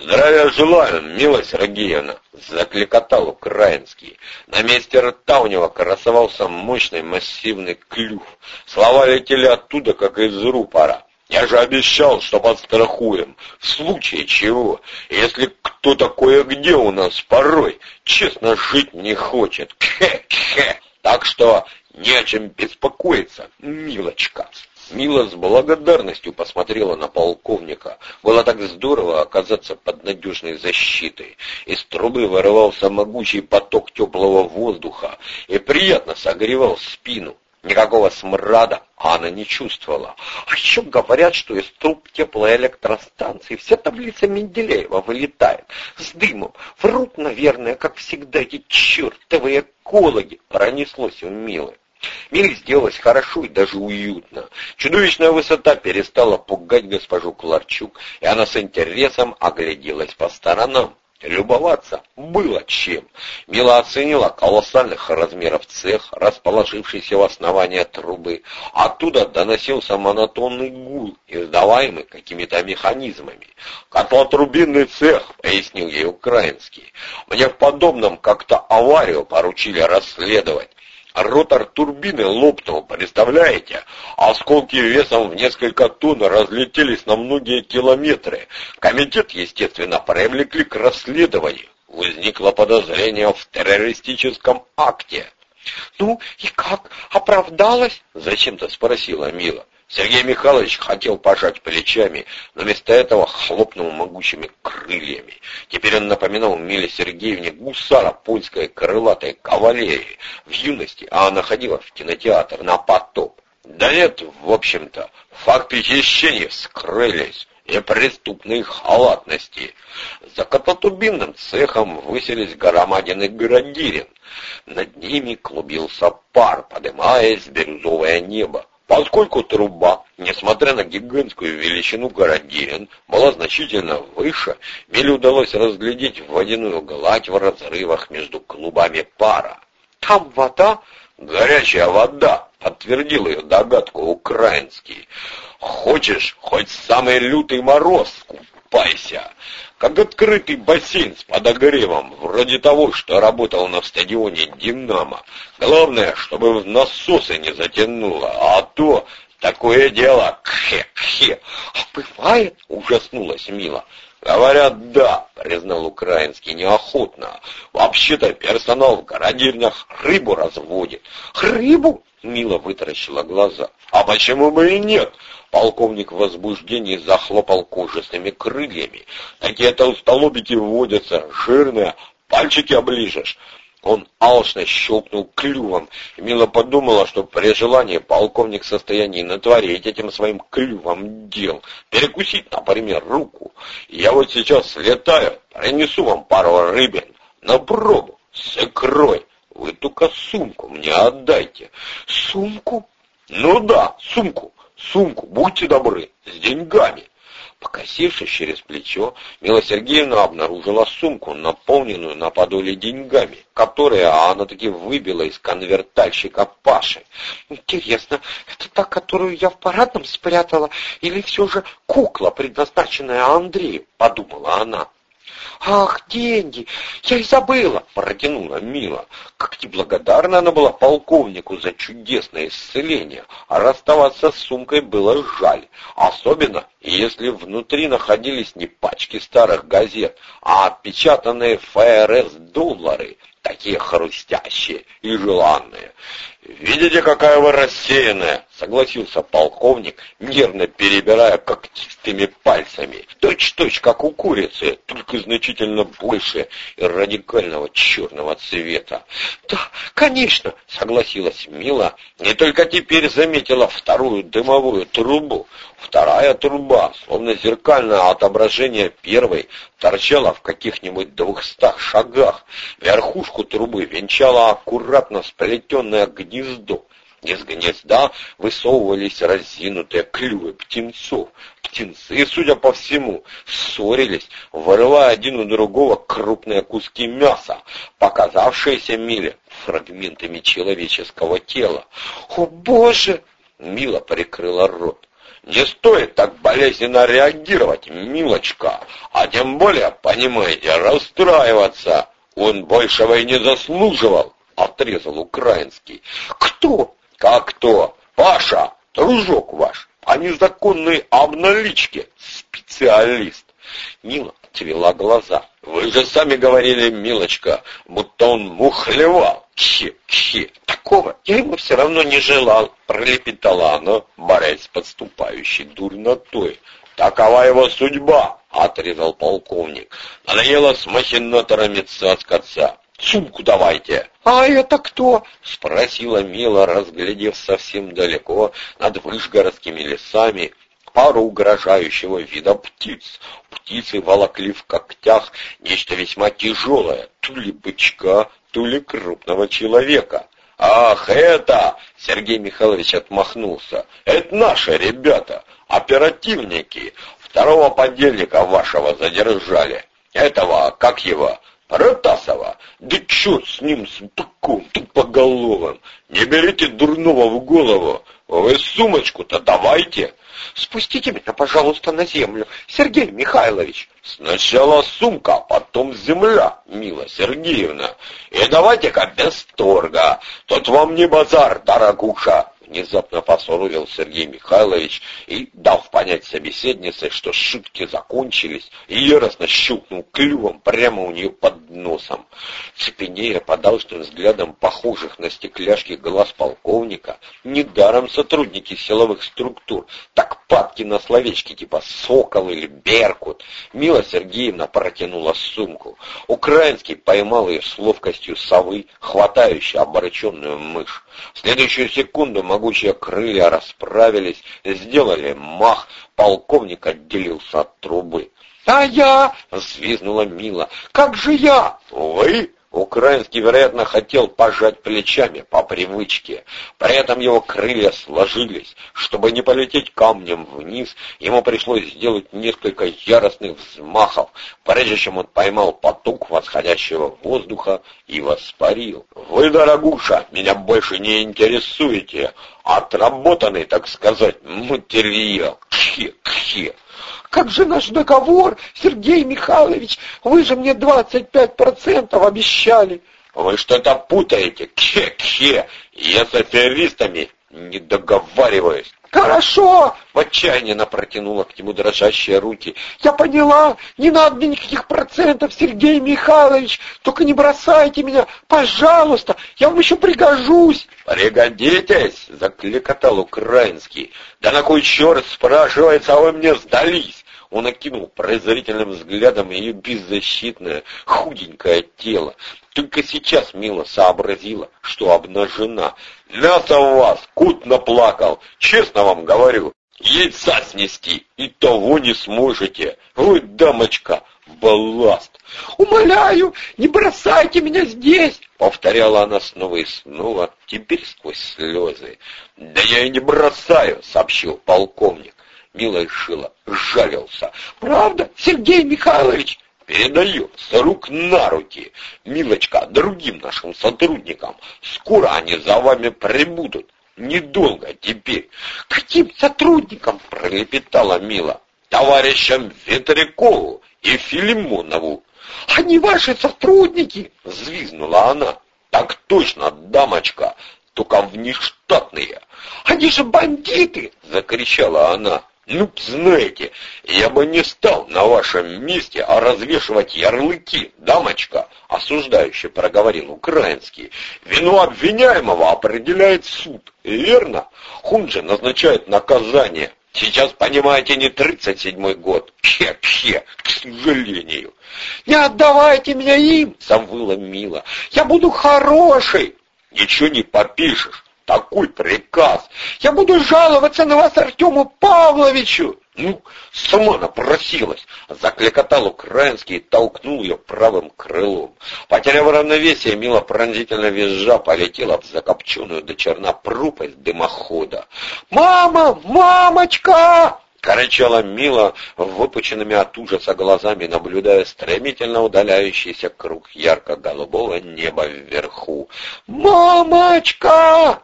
«Здравия желаю, милая Сергеевна!» — закликотал украинский. На месте рта у него красовался мощный массивный клюв. Слова летели оттуда, как из рупора. Я же обещал, что подстрахуем, в случае чего, если кто такое где у нас порой, честно жить не хочет. Хе-хе. Так что не о чем беспокоиться, милочка. Мила с благодарностью посмотрела на полковника. Было так здорово оказаться под надежной защитой. Из трубы вырывался могучий поток теплого воздуха и приятно согревал спину. Никакого смрада она не чувствовала. А еще говорят, что из труб теплоэлектростанции все таблицы Менделеева вылетают с дымом. Врут, наверное, как всегда эти чертовые экологи. Пронеслось у Милы. Миле сделалось хорошо и даже уютно. Чудовищная высота перестала пугать госпожу Кларчук, и она с интересом огляделась по сторонам. Любоваться было чем. Мила оценила колоссальных размеров цех, расположившийся в основании трубы. Оттуда доносился монотонный гул, издаваемый какими-то механизмами. «Котлотрубинный цех», — пояснил ей украинский. «Мне в подобном как-то аварию поручили расследовать. Ротор турбины лопнул, представляете? Осколки весом в несколько тонн разлетелись на многие километры. Комитет, естественно, привлекли к расследованию. Возникло подозрение в террористическом акте. «Ну и как? Оправдалась?» — зачем-то спросила Мила. Сергей Михайлович хотел пожать плечами, но вместо этого хлопнул могучими крыльями. Теперь он напоминал Миле Сергеевне гусара польской крылатой кавалерии. В юности а она ходила в кинотеатр на потоп. Да нет, в общем-то, факты хищения скрылись и преступной халатности. За кататубинным цехом выселись громадин и градирин. Над ними клубился пар, подымаясь бирюзовое небо. Поскольку труба, несмотря на гигантскую величину городирин, была значительно выше, Миле удалось разглядеть водяную гладь в разрывах между клубами пара. «Там вода?» «Горячая вода», — подтвердил ее догадку украинский. «Хочешь хоть самый лютый мороз, купайся как открытый бассейн с подогревом, вроде того, что работал на стадионе «Динамо». Главное, чтобы в насосы не затянуло, а то такое дело, кхе-кхе. А бывает, ужаснулась Мила. Говорят, да, признал украинский неохотно. Вообще-то персонал в городильнях рыбу разводит. Рыбу? Мила вытаращила глаза. А почему бы и нет? Полковник в возбуждении захлопал кожистыми крыльями. Такие толстолобики вводятся, жирные, пальчики оближешь. Он алчно щелкнул клювом, Мила подумала, что при желании полковник в состоянии натворить этим своим клювом дел, перекусить, например, руку. Я вот сейчас слетаю, принесу вам пару рыбин на пробу с икрой. Вы только сумку мне отдайте. Сумку? Ну да, сумку. Сумку, будьте добры, с деньгами. Покосившись через плечо, Мила Сергеевна обнаружила сумку, наполненную на подоле деньгами, которые она таки выбила из конвертальщика Паши. «Интересно, это та, которую я в парадном спрятала, или все же кукла, предназначенная Андрею?» — подумала она. «Ах, деньги! Я и забыла!» — протянула Мила. Как неблагодарна она была полковнику за чудесное исцеление, а расставаться с сумкой было жаль, особенно если внутри находились не пачки старых газет, а отпечатанные ФРС доллары, такие хрустящие и желанные. «Видите, какая вы рассеянная!» — согласился полковник, нервно перебирая когтистыми пальцами. Точь-точь, как у курицы, только значительно больше и радикального черного цвета. «Да, конечно!» — согласилась Мила, и только теперь заметила вторую дымовую трубу. Вторая труба, словно зеркальное отображение первой, торчала в каких-нибудь двухстах шагах. Верхушку трубы венчала аккуратно сплетенное гнездо. Из гнезда высовывались разинутые клювы птенцов. Птенцы, судя по всему, ссорились, вырывая один у другого крупные куски мяса, показавшиеся Миле фрагментами человеческого тела. «О, Боже!» — Мила прикрыла рот. Не стоит так болезненно реагировать, милочка, а тем более, понимаете, расстраиваться. Он большего и не заслуживал, отрезал украинский. Кто? Как кто? Паша, дружок ваш, а незаконной обналичке специалист. Мила отвела глаза. Вы же сами говорили, милочка, будто он мухлевал. Кхе, кхе. Такого я ему все равно не желал, пролепетала она, борясь с подступающей дурнотой. Такова его судьба, отрезал полковник. Надоело с махинаторами цаскаться. Сумку давайте. А это кто? Спросила Мила, разглядев совсем далеко над вышгородскими лесами пару угрожающего вида птиц. Птицы волокли в когтях нечто весьма тяжелое, то ли бычка, то ли крупного человека. «Ах, это!» — Сергей Михайлович отмахнулся. «Это наши ребята, оперативники. Второго подельника вашего задержали. Этого, как его, Протасова, да черт с ним, с быком тупоголовым, не берите дурного в голову, вы сумочку-то давайте. Спустите меня, пожалуйста, на землю, Сергей Михайлович. Сначала сумка, потом земля, Мила Сергеевна. И давайте-ка без торга, тут вам не базар, дорогуша. Внезапно посуровил Сергей Михайлович и, дав понять собеседнице, что шутки закончились, яростно щелкнул клювом прямо у нее под носом. Цепенея под алчным взглядом похожих на стекляшки глаз полковника, недаром сотрудники силовых структур так падки на словечки типа «сокол» или «беркут». Мила Сергеевна протянула сумку. Украинский поймал ее с ловкостью совы, хватающей обороченную мышь. В следующую секунду могучие крылья расправились, сделали мах, полковник отделился от трубы. «А я!» — взвизнула Мила. «Как же я?» «Вы?» Украинский, вероятно, хотел пожать плечами по привычке. При этом его крылья сложились. Чтобы не полететь камнем вниз, ему пришлось сделать несколько яростных взмахов, прежде чем он поймал поток восходящего воздуха и воспарил. «Вы, дорогуша, меня больше не интересуете. Отработанный, так сказать, материал. Кхе-кхе». Как же наш договор, Сергей Михайлович? Вы же мне 25% обещали. Вы что-то путаете. Кхе-кхе. Я с аферистами не договариваюсь. «Хорошо!» — в отчаянии она протянула к нему дрожащие руки. «Я поняла! Не надо мне никаких процентов, Сергей Михайлович! Только не бросайте меня! Пожалуйста! Я вам еще пригожусь!» «Пригодитесь!» — закликотал украинский. «Да на кой черт спрашивается, а вы мне сдались?» Он окинул презрительным взглядом ее беззащитное, худенькое тело. Только сейчас Мила сообразила, что обнажена. «Мясо у вас, кут наплакал, честно вам говорю. Яйца снести и того не сможете. Вы, дамочка, балласт. «Умоляю, не бросайте меня здесь!» — повторяла она снова и снова, теперь сквозь слезы. «Да я и не бросаю!» — сообщил полковник. Мила решила, жалился. «Правда, Сергей Михайлович?» «Передаю с рук на руки. Милочка, другим нашим сотрудникам. Скоро они за вами прибудут. Недолго теперь». «Каким сотрудникам?» — пролепетала Мила. «Товарищам Ветрякову и Филимонову». «Они ваши сотрудники?» — взвизгнула она. «Так точно, дамочка, только внештатные». «Они же бандиты!» — закричала она. Ну, знаете, я бы не стал на вашем месте а развешивать ярлыки, дамочка, осуждающе проговорил украинский. Вину обвиняемого определяет суд, верно? Хунджи назначает наказание. Сейчас, понимаете, не тридцать седьмой год. Хе-хе, к сожалению. Не отдавайте меня им, завыла Мила. Я буду хороший. Ничего не попишешь такой приказ. Я буду жаловаться на вас Артему Павловичу. Ну, сама напросилась. Закликотал украинский и толкнул ее правым крылом. Потеряв равновесие, Мила пронзительно визжа полетела в закопченную до черна пропасть дымохода. «Мама! Мамочка!» Кричала Мила, выпученными от ужаса глазами, наблюдая стремительно удаляющийся круг ярко-голубого неба вверху. «Мамочка!»